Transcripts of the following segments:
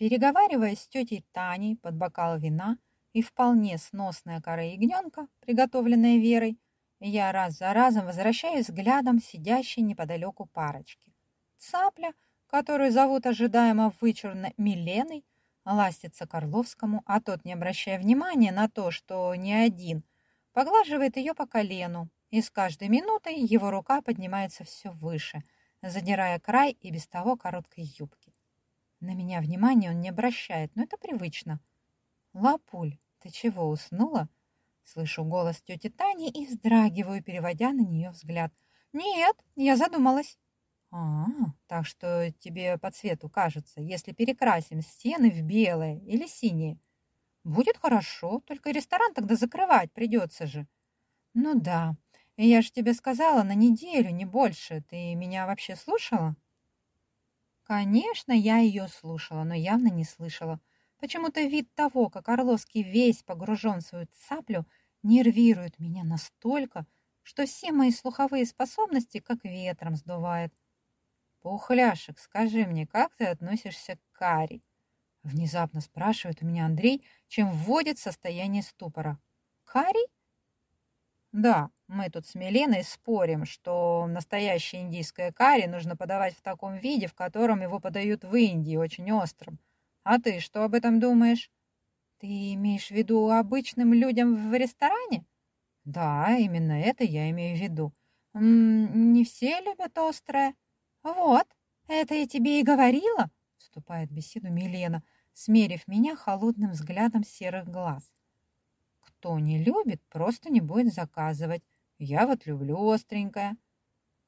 Переговариваясь с тетей Таней под бокал вина и вполне сносная кора ягненка, приготовленная Верой, я раз за разом возвращаюсь взглядом сидящей неподалеку парочки. Цапля, которую зовут ожидаемо вычурно Миленой, ластится Карловскому, а тот, не обращая внимания на то, что не один, поглаживает ее по колену, и с каждой минутой его рука поднимается все выше, задирая край и без того короткой юбки. На меня внимания он не обращает, но это привычно. «Лапуль, ты чего, уснула?» Слышу голос тети Тани и вздрагиваю, переводя на нее взгляд. «Нет, я задумалась». «А, так что тебе по цвету кажется, если перекрасим стены в белое или синее?» «Будет хорошо, только ресторан тогда закрывать придется же». «Ну да, я же тебе сказала на неделю, не больше. Ты меня вообще слушала?» Конечно, я ее слушала, но явно не слышала. Почему-то вид того, как Орловский весь погружен в свою цаплю, нервирует меня настолько, что все мои слуховые способности как ветром сдувает. «Пухляшек, скажи мне, как ты относишься к кари?» Внезапно спрашивает у меня Андрей, чем вводит состояние ступора. «Кари?» «Да, мы тут с Миленой спорим, что настоящее индийское карри нужно подавать в таком виде, в котором его подают в Индии, очень острым. А ты что об этом думаешь?» «Ты имеешь в виду обычным людям в ресторане?» «Да, именно это я имею в виду. М -м, не все любят острое». «Вот, это я тебе и говорила», — вступает в беседу Милена, смерив меня холодным взглядом серых глаз. «Кто не любит, просто не будет заказывать. Я вот люблю остренькое».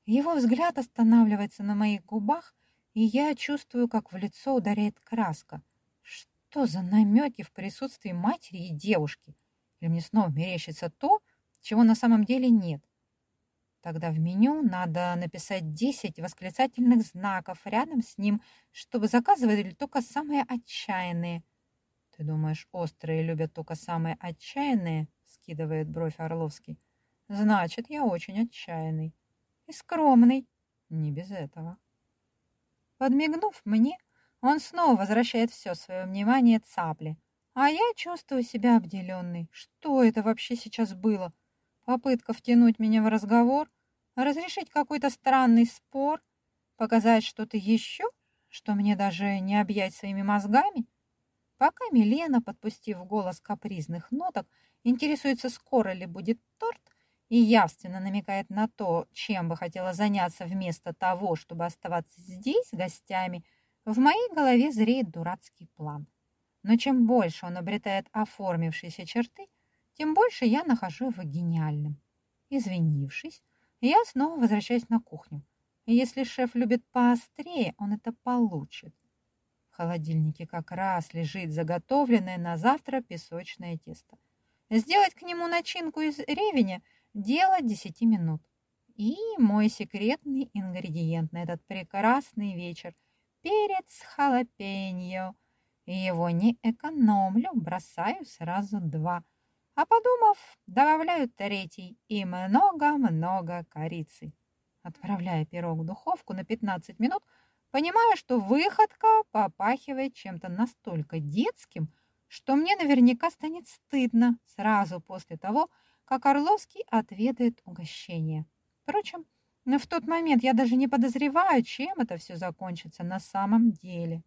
Его взгляд останавливается на моих губах, и я чувствую, как в лицо ударяет краска. Что за намеки в присутствии матери и девушки? Или мне снова мерещится то, чего на самом деле нет? Тогда в меню надо написать 10 восклицательных знаков рядом с ним, чтобы заказывали только самые отчаянные. Ты думаешь, острые любят только самые отчаянные? Скидывает бровь Орловский. Значит, я очень отчаянный. И скромный. Не без этого. Подмигнув мне, он снова возвращает все свое внимание цапле. А я чувствую себя обделенной. Что это вообще сейчас было? Попытка втянуть меня в разговор, разрешить какой-то странный спор, показать что-то еще, что мне даже не объять своими мозгами. Пока Милена, подпустив голос капризных ноток, интересуется, скоро ли будет торт, и явственно намекает на то, чем бы хотела заняться вместо того, чтобы оставаться здесь с гостями, в моей голове зреет дурацкий план. Но чем больше он обретает оформившиеся черты, тем больше я нахожу его гениальным. Извинившись, я снова возвращаюсь на кухню. если шеф любит поострее, он это получит. В холодильнике как раз лежит заготовленное на завтра песочное тесто. Сделать к нему начинку из ревеня – дело 10 минут. И мой секретный ингредиент на этот прекрасный вечер – перец халапеньо. Его не экономлю, бросаю сразу два – а подумав, добавляю третий и много-много корицы. Отправляя пирог в духовку на 15 минут, понимая, что выходка попахивает чем-то настолько детским, что мне наверняка станет стыдно сразу после того, как Орловский отведает угощение. Впрочем, в тот момент я даже не подозреваю, чем это все закончится на самом деле.